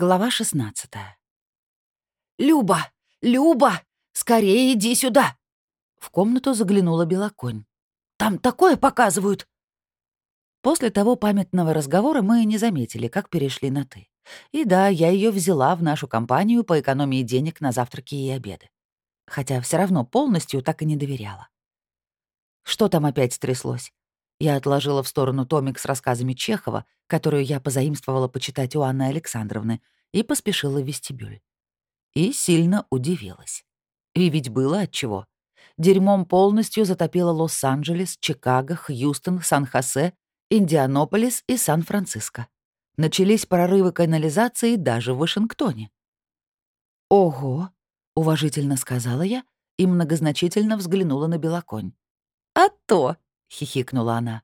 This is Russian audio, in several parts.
Глава 16 «Люба! Люба! Скорее иди сюда!» В комнату заглянула Белоконь. «Там такое показывают!» После того памятного разговора мы не заметили, как перешли на «ты». И да, я ее взяла в нашу компанию по экономии денег на завтраки и обеды. Хотя все равно полностью так и не доверяла. Что там опять стряслось? Я отложила в сторону томик с рассказами Чехова, которую я позаимствовала почитать у Анны Александровны, и поспешила в вестибюль. И сильно удивилась. И ведь было отчего. Дерьмом полностью затопило Лос-Анджелес, Чикаго, Хьюстон, Сан-Хосе, Индианаполис и Сан-Франциско. Начались прорывы канализации даже в Вашингтоне. «Ого!» — уважительно сказала я и многозначительно взглянула на Белоконь. «А то!» — хихикнула она.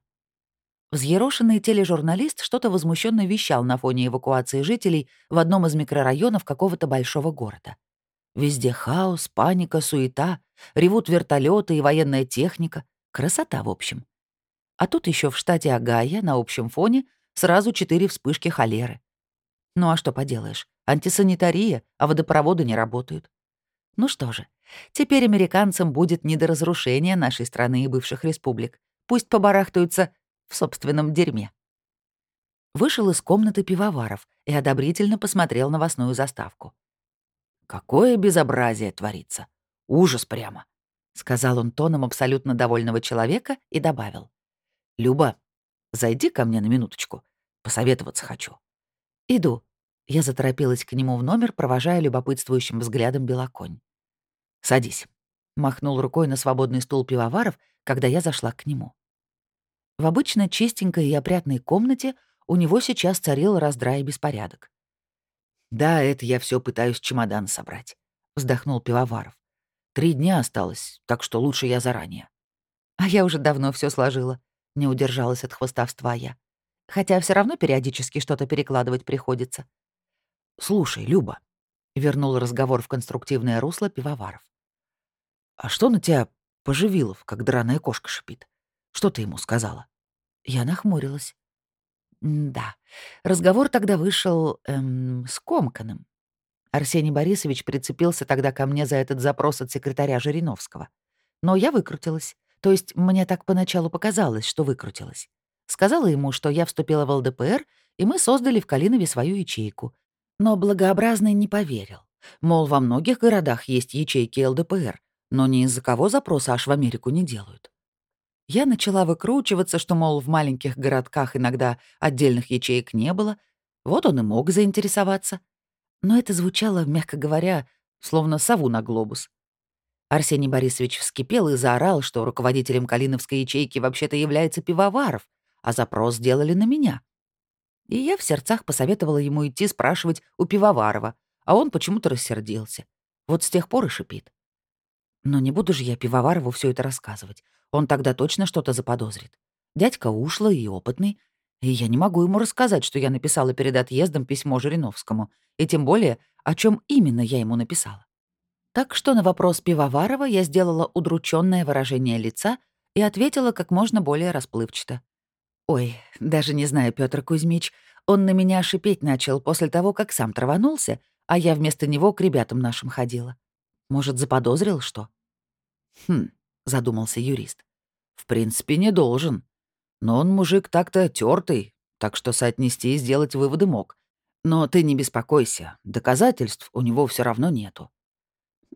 Взъерошенный тележурналист что-то возмущенно вещал на фоне эвакуации жителей в одном из микрорайонов какого-то большого города. Везде хаос, паника, суета, ревут вертолеты и военная техника. Красота, в общем. А тут еще в штате Агая на общем фоне сразу четыре вспышки холеры. Ну а что поделаешь? Антисанитария, а водопроводы не работают. Ну что же, теперь американцам будет не до разрушения нашей страны и бывших республик. Пусть побарахтаются в собственном дерьме. Вышел из комнаты пивоваров и одобрительно посмотрел новостную заставку. «Какое безобразие творится! Ужас прямо!» — сказал он тоном абсолютно довольного человека и добавил. «Люба, зайди ко мне на минуточку. Посоветоваться хочу». «Иду». Я заторопилась к нему в номер, провожая любопытствующим взглядом белоконь. «Садись», — махнул рукой на свободный стул пивоваров, когда я зашла к нему. В обычно чистенькой и опрятной комнате у него сейчас царил раздрай и беспорядок. «Да, это я все пытаюсь чемодан собрать», — вздохнул Пивоваров. «Три дня осталось, так что лучше я заранее». «А я уже давно все сложила», — не удержалась от хвостовства я. «Хотя все равно периодически что-то перекладывать приходится». «Слушай, Люба», — вернул разговор в конструктивное русло Пивоваров. «А что на тебя Поживилов, как драная кошка шипит? Что ты ему сказала?» Я нахмурилась. Да, разговор тогда вышел эм, скомканным. Арсений Борисович прицепился тогда ко мне за этот запрос от секретаря Жириновского. Но я выкрутилась. То есть мне так поначалу показалось, что выкрутилась. Сказала ему, что я вступила в ЛДПР, и мы создали в Калинове свою ячейку. Но благообразный не поверил. Мол, во многих городах есть ячейки ЛДПР, но ни из-за кого запроса аж в Америку не делают. Я начала выкручиваться, что, мол, в маленьких городках иногда отдельных ячеек не было. Вот он и мог заинтересоваться. Но это звучало, мягко говоря, словно сову на глобус. Арсений Борисович вскипел и заорал, что руководителем Калиновской ячейки вообще-то является Пивоваров, а запрос сделали на меня. И я в сердцах посоветовала ему идти спрашивать у Пивоварова, а он почему-то рассердился. Вот с тех пор и шипит. Но не буду же я Пивоварову все это рассказывать. Он тогда точно что-то заподозрит. Дядька ушлый и опытный, и я не могу ему рассказать, что я написала перед отъездом письмо Жириновскому, и тем более, о чем именно я ему написала. Так что на вопрос Пивоварова я сделала удрученное выражение лица и ответила как можно более расплывчато. «Ой, даже не знаю, Петр Кузьмич, он на меня шипеть начал после того, как сам траванулся, а я вместо него к ребятам нашим ходила. Может, заподозрил что?» «Хм, — задумался юрист. «В принципе, не должен. Но он мужик так-то тертый, так что соотнести и сделать выводы мог. Но ты не беспокойся, доказательств у него все равно нету».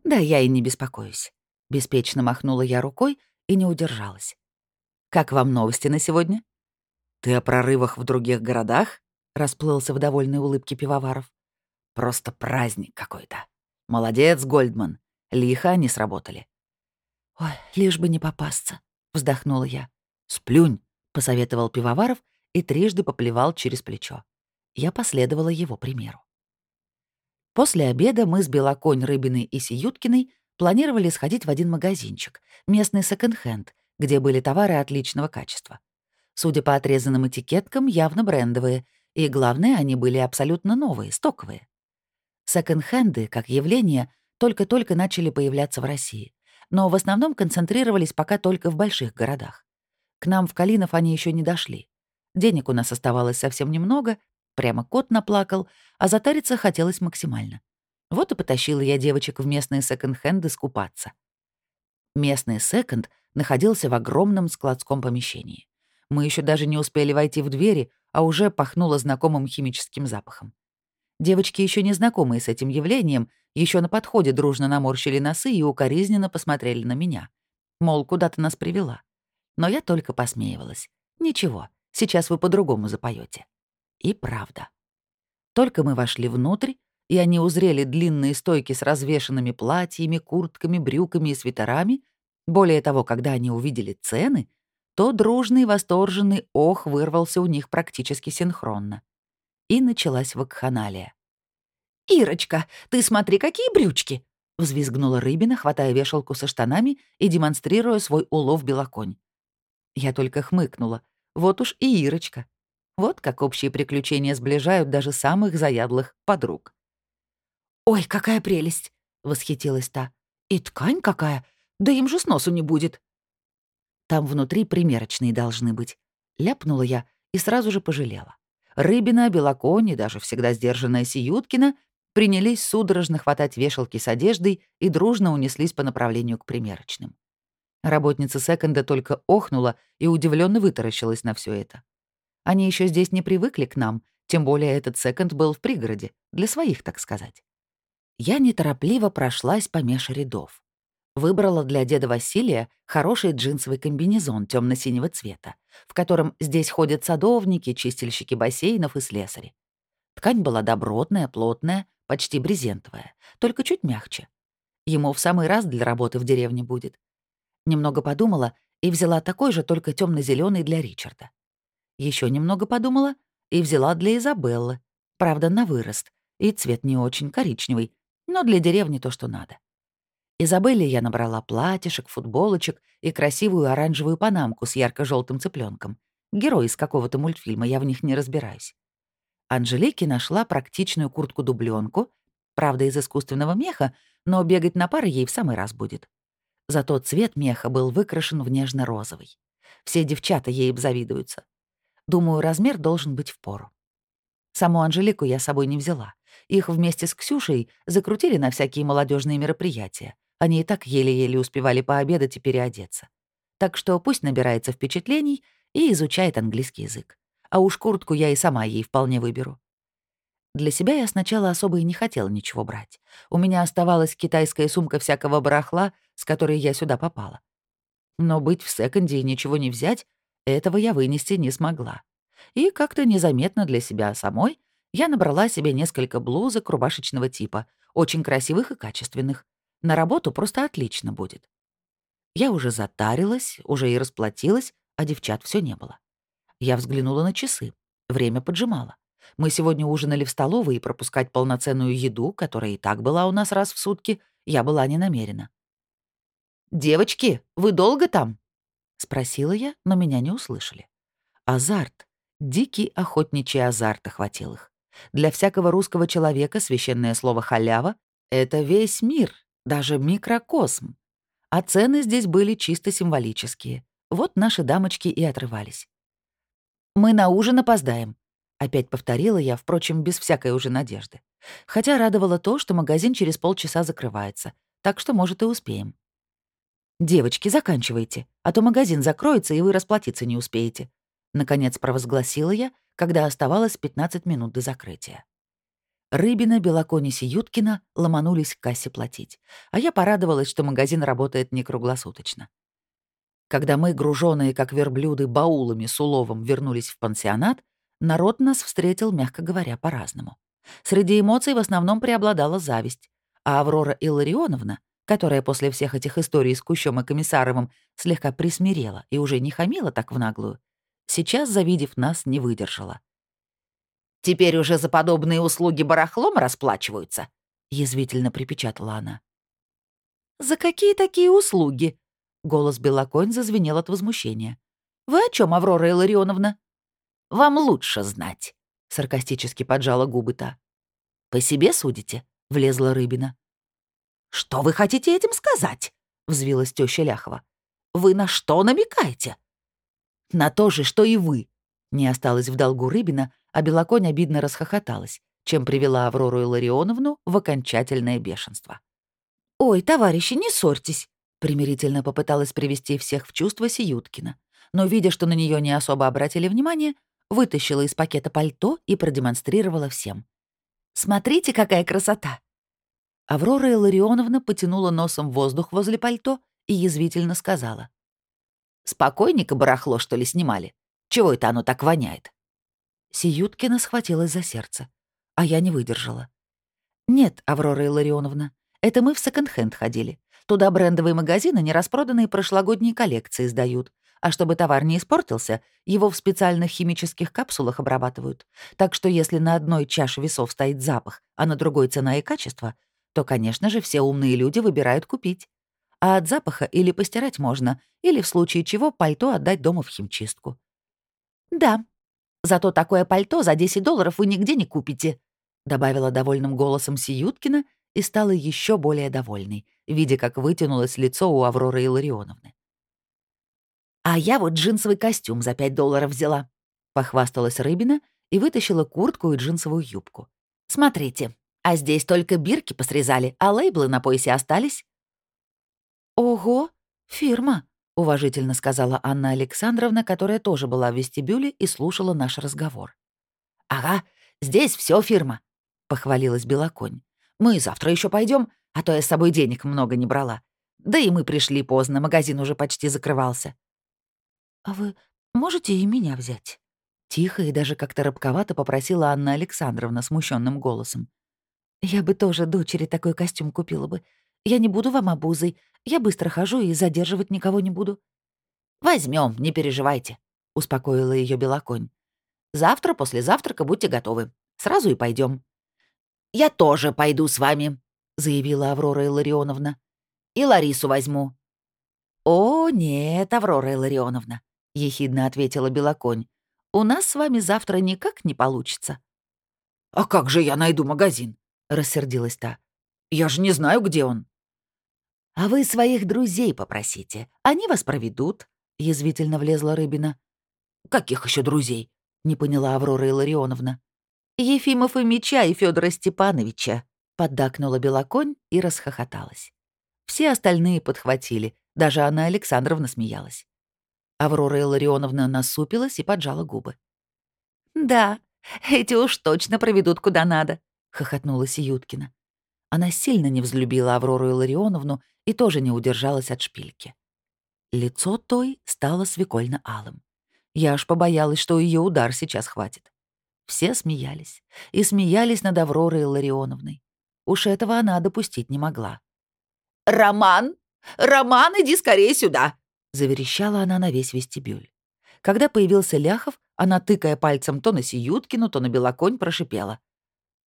«Да я и не беспокоюсь», — беспечно махнула я рукой и не удержалась. «Как вам новости на сегодня?» «Ты о прорывах в других городах?» — расплылся в довольной улыбке пивоваров. «Просто праздник какой-то. Молодец, Гольдман. Лихо они сработали. «Ой, лишь бы не попасться», — вздохнула я. «Сплюнь», — посоветовал Пивоваров и трижды поплевал через плечо. Я последовала его примеру. После обеда мы с Белоконь, Рыбиной и Сиюткиной планировали сходить в один магазинчик, местный секонд-хенд, где были товары отличного качества. Судя по отрезанным этикеткам, явно брендовые, и, главное, они были абсолютно новые, стоковые. Секонд-хенды, как явление, только-только начали появляться в России но в основном концентрировались пока только в больших городах. К нам в Калинов они еще не дошли. Денег у нас оставалось совсем немного, Прямо кот наплакал, а затариться хотелось максимально. Вот и потащила я девочек в местные секонд-хенды скупаться. Местный секонд находился в огромном складском помещении. Мы еще даже не успели войти в двери, а уже пахнуло знакомым химическим запахом. Девочки, еще не знакомые с этим явлением, еще на подходе дружно наморщили носы и укоризненно посмотрели на меня. Мол, куда ты нас привела. Но я только посмеивалась. Ничего, сейчас вы по-другому запоете. И правда. Только мы вошли внутрь, и они узрели длинные стойки с развешанными платьями, куртками, брюками и свитерами. Более того, когда они увидели цены, то дружный восторженный ох вырвался у них практически синхронно. И началась вакханалия. «Ирочка, ты смотри, какие брючки!» — взвизгнула Рыбина, хватая вешалку со штанами и демонстрируя свой улов белоконь. Я только хмыкнула. Вот уж и Ирочка. Вот как общие приключения сближают даже самых заядлых подруг. «Ой, какая прелесть!» — восхитилась та. «И ткань какая! Да им же сносу не будет!» Там внутри примерочные должны быть. Ляпнула я и сразу же пожалела. Рыбина, Белоконь даже всегда сдержанная Сиюткина принялись судорожно хватать вешалки с одеждой и дружно унеслись по направлению к примерочным. Работница секонда только охнула и удивленно вытаращилась на все это. Они еще здесь не привыкли к нам, тем более этот секонд был в пригороде, для своих, так сказать. Я неторопливо прошлась по меж рядов. Выбрала для деда Василия хороший джинсовый комбинезон темно синего цвета, в котором здесь ходят садовники, чистильщики бассейнов и слесари. Ткань была добротная, плотная, почти брезентовая, только чуть мягче. Ему в самый раз для работы в деревне будет. Немного подумала и взяла такой же, только темно зеленый для Ричарда. Еще немного подумала и взяла для Изабеллы, правда, на вырост, и цвет не очень коричневый, но для деревни то, что надо. Изабелле я набрала платьишек, футболочек и красивую оранжевую панамку с ярко желтым цыпленком. Герой из какого-то мультфильма, я в них не разбираюсь. Анжелике нашла практичную куртку дубленку правда, из искусственного меха, но бегать на пары ей в самый раз будет. Зато цвет меха был выкрашен в нежно-розовый. Все девчата ей обзавидуются. Думаю, размер должен быть в пору. Саму Анжелику я с собой не взяла. Их вместе с Ксюшей закрутили на всякие молодежные мероприятия. Они и так еле-еле успевали пообедать и переодеться. Так что пусть набирается впечатлений и изучает английский язык. А уж куртку я и сама ей вполне выберу. Для себя я сначала особо и не хотела ничего брать. У меня оставалась китайская сумка всякого барахла, с которой я сюда попала. Но быть в секонде и ничего не взять, этого я вынести не смогла. И как-то незаметно для себя самой я набрала себе несколько блузок рубашечного типа, очень красивых и качественных. На работу просто отлично будет. Я уже затарилась, уже и расплатилась, а девчат все не было. Я взглянула на часы. Время поджимало. Мы сегодня ужинали в столовой, и пропускать полноценную еду, которая и так была у нас раз в сутки, я была не намерена. «Девочки, вы долго там?» — спросила я, но меня не услышали. Азарт, дикий охотничий азарт охватил их. Для всякого русского человека священное слово «халява» — это весь мир, даже микрокосм. А цены здесь были чисто символические. Вот наши дамочки и отрывались. «Мы на ужин опоздаем», — опять повторила я, впрочем, без всякой уже надежды. Хотя радовало то, что магазин через полчаса закрывается, так что, может, и успеем. «Девочки, заканчивайте, а то магазин закроется, и вы расплатиться не успеете», — наконец провозгласила я, когда оставалось 15 минут до закрытия. Рыбина, Белоконис и Юткина ломанулись к кассе платить, а я порадовалась, что магазин работает не круглосуточно. Когда мы, груженные как верблюды, баулами с уловом вернулись в пансионат, народ нас встретил, мягко говоря, по-разному. Среди эмоций в основном преобладала зависть, а Аврора Илларионовна, которая после всех этих историй с Кущом и Комиссаровым слегка присмирела и уже не хамила так в наглую, сейчас, завидев нас, не выдержала. «Теперь уже за подобные услуги барахлом расплачиваются?» — язвительно припечатала она. «За какие такие услуги?» — голос Белоконь зазвенел от возмущения. «Вы о чем, Аврора Илларионовна?» «Вам лучше знать», — саркастически поджала губы та. «По себе судите?» — влезла Рыбина. «Что вы хотите этим сказать?» — взвилась теща Ляхова. «Вы на что намекаете?» «На то же, что и вы», — не осталось в долгу Рыбина, а Белоконь обидно расхохоталась, чем привела Аврору Илларионовну в окончательное бешенство. «Ой, товарищи, не ссорьтесь!» — примирительно попыталась привести всех в чувство Сиюткина, но, видя, что на нее не особо обратили внимание, вытащила из пакета пальто и продемонстрировала всем. «Смотрите, какая красота!» Аврора Илларионовна потянула носом воздух возле пальто и язвительно сказала. «Спокойненько барахло, что ли, снимали? Чего это оно так воняет?» Сиюткина схватилась за сердце, а я не выдержала. «Нет, Аврора Илларионовна, это мы в секонд-хенд ходили. Туда брендовые магазины нераспроданные прошлогодние коллекции сдают, а чтобы товар не испортился, его в специальных химических капсулах обрабатывают. Так что если на одной чаше весов стоит запах, а на другой цена и качество, то, конечно же, все умные люди выбирают купить. А от запаха или постирать можно, или в случае чего пальто отдать дома в химчистку. «Да, зато такое пальто за 10 долларов вы нигде не купите», добавила довольным голосом Сиюткина и стала еще более довольной, видя, как вытянулось лицо у Авроры Илларионовны. «А я вот джинсовый костюм за 5 долларов взяла», — похвасталась Рыбина и вытащила куртку и джинсовую юбку. «Смотрите, а здесь только бирки посрезали, а лейблы на поясе остались». «Ого, фирма», — уважительно сказала Анна Александровна, которая тоже была в вестибюле и слушала наш разговор. «Ага, здесь все фирма», — похвалилась Белоконь. «Мы завтра еще пойдем, а то я с собой денег много не брала. Да и мы пришли поздно, магазин уже почти закрывался». «А вы можете и меня взять?» Тихо и даже как-то рабковато попросила Анна Александровна смущенным голосом. «Я бы тоже дочери такой костюм купила бы. Я не буду вам обузой. Я быстро хожу и задерживать никого не буду». Возьмем, не переживайте», — успокоила ее Белоконь. «Завтра после завтрака будьте готовы. Сразу и пойдем. «Я тоже пойду с вами», — заявила Аврора Илларионовна. «И Ларису возьму». «О, нет, Аврора Илларионовна», — ехидно ответила Белоконь. «У нас с вами завтра никак не получится». «А как же я найду магазин?» — рассердилась та. «Я же не знаю, где он». «А вы своих друзей попросите, они вас проведут», — язвительно влезла Рыбина. «Каких еще друзей?» — не поняла Аврора Илларионовна. «Ефимов и Меча и Федора Степановича», — поддакнула Белоконь и расхохоталась. Все остальные подхватили, даже Анна Александровна смеялась. Аврора Илларионовна насупилась и поджала губы. «Да, эти уж точно проведут куда надо», — хохотнула Сиюткина. Она сильно не взлюбила Аврору Илларионовну и тоже не удержалась от шпильки. Лицо той стало свекольно-алым. Я аж побоялась, что ее удар сейчас хватит. Все смеялись. И смеялись над Авророй Илларионовной. Уж этого она допустить не могла. «Роман! Роман, иди скорее сюда!» — заверещала она на весь вестибюль. Когда появился Ляхов, она, тыкая пальцем то на Сиюткину, то на Белоконь, прошипела.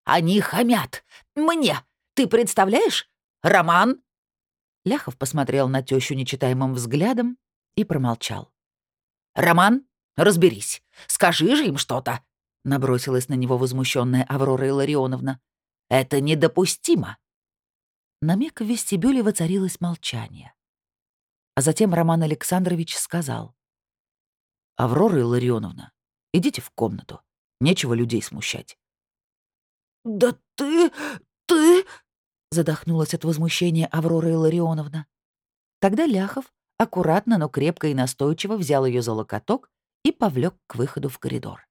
«Они хамят! Мне! Ты представляешь? Роман!» Ляхов посмотрел на тещу нечитаемым взглядом и промолчал. «Роман, разберись. Скажи же им что-то!» — набросилась на него возмущенная Аврора Илларионовна. «Это недопустимо!» На миг в вестибюле воцарилось молчание. А затем Роман Александрович сказал. «Аврора Илларионовна, идите в комнату. Нечего людей смущать». «Да ты... ты...» — задохнулась от возмущения Аврора Илларионовна. Тогда Ляхов аккуратно, но крепко и настойчиво взял ее за локоток и повлек к выходу в коридор.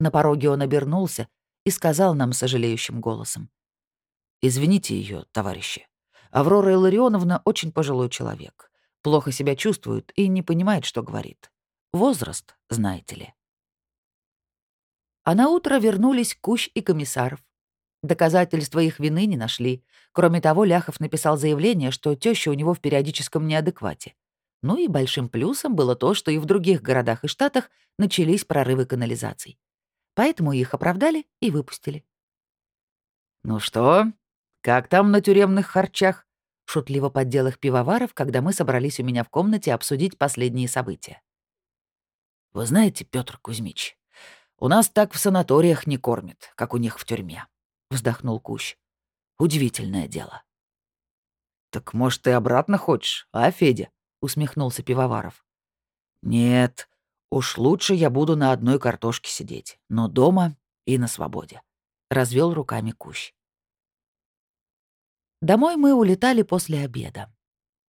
На пороге он обернулся и сказал нам сожалеющим голосом. «Извините ее, товарищи. Аврора Илларионовна очень пожилой человек плохо себя чувствует и не понимает, что говорит. Возраст, знаете ли. А на утро вернулись Кущ и Комиссаров. Доказательства их вины не нашли. Кроме того, Ляхов написал заявление, что теща у него в периодическом неадеквате. Ну и большим плюсом было то, что и в других городах и штатах начались прорывы канализаций. Поэтому их оправдали и выпустили. «Ну что, как там на тюремных харчах?» — шутливо поддел их пивоваров, когда мы собрались у меня в комнате обсудить последние события. «Вы знаете, Петр Кузьмич, у нас так в санаториях не кормят, как у них в тюрьме», — вздохнул Кущ. «Удивительное дело». «Так, может, ты обратно хочешь, а, Федя?» — усмехнулся Пивоваров. «Нет, Уж лучше я буду на одной картошке сидеть, но дома и на свободе. Развел руками Кущ. Домой мы улетали после обеда.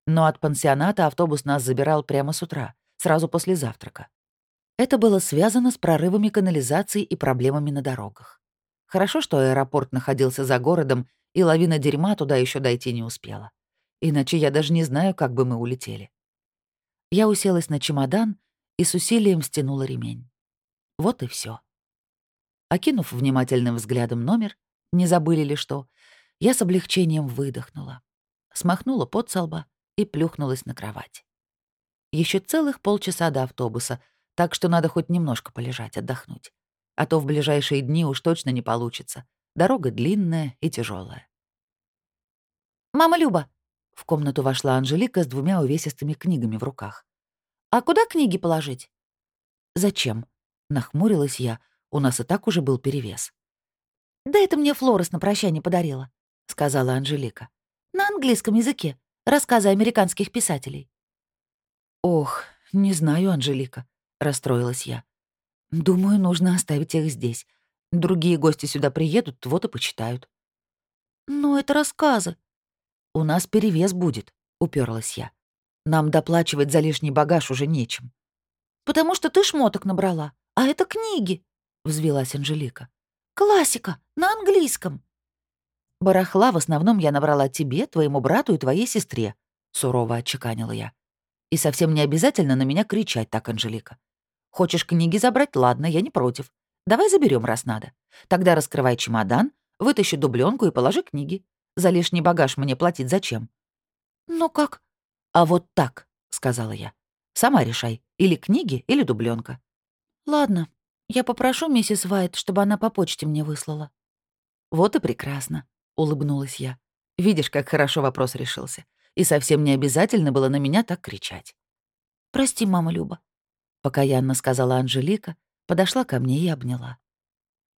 Но от пансионата автобус нас забирал прямо с утра, сразу после завтрака. Это было связано с прорывами канализации и проблемами на дорогах. Хорошо, что аэропорт находился за городом, и лавина дерьма туда еще дойти не успела. Иначе я даже не знаю, как бы мы улетели. Я уселась на чемодан и с усилием стянула ремень. Вот и все. Окинув внимательным взглядом номер, не забыли ли что, я с облегчением выдохнула, смахнула пот со и плюхнулась на кровать. Еще целых полчаса до автобуса, так что надо хоть немножко полежать, отдохнуть. А то в ближайшие дни уж точно не получится. Дорога длинная и тяжелая. «Мама Люба!» — в комнату вошла Анжелика с двумя увесистыми книгами в руках. «А куда книги положить?» «Зачем?» — нахмурилась я. У нас и так уже был перевес. «Да это мне Флорес на прощание подарила», — сказала Анжелика. «На английском языке. Рассказы американских писателей». «Ох, не знаю, Анжелика», — расстроилась я. «Думаю, нужно оставить их здесь. Другие гости сюда приедут, вот и почитают». «Но это рассказы». «У нас перевес будет», — уперлась я. «Нам доплачивать за лишний багаж уже нечем». «Потому что ты шмоток набрала, а это книги», — взвелась Анжелика. «Классика, на английском». «Барахла в основном я набрала тебе, твоему брату и твоей сестре», — сурово отчеканила я. «И совсем не обязательно на меня кричать так, Анжелика. Хочешь книги забрать? Ладно, я не против. Давай заберем, раз надо. Тогда раскрывай чемодан, вытащи дубленку и положи книги. За лишний багаж мне платить зачем?» «Ну как?» «А вот так», — сказала я. «Сама решай, или книги, или дубленка. «Ладно, я попрошу миссис Вайт, чтобы она по почте мне выслала». «Вот и прекрасно», — улыбнулась я. «Видишь, как хорошо вопрос решился. И совсем не обязательно было на меня так кричать». «Прости, мама Люба», — покаянно сказала Анжелика, подошла ко мне и обняла.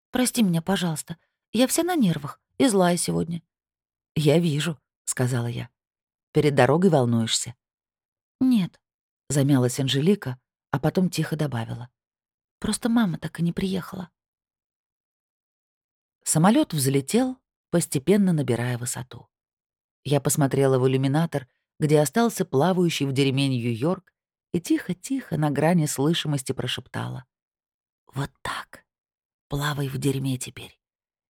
«Прости меня, пожалуйста. Я вся на нервах и злая сегодня». «Я вижу», — сказала я. «Перед дорогой волнуешься?» «Нет», — замялась Анжелика, а потом тихо добавила. «Просто мама так и не приехала». Самолет взлетел, постепенно набирая высоту. Я посмотрела в иллюминатор, где остался плавающий в дерьме Нью-Йорк, и тихо-тихо на грани слышимости прошептала. «Вот так. Плавай в дерьме теперь.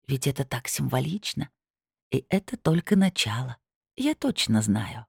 Ведь это так символично. И это только начало. Я точно знаю».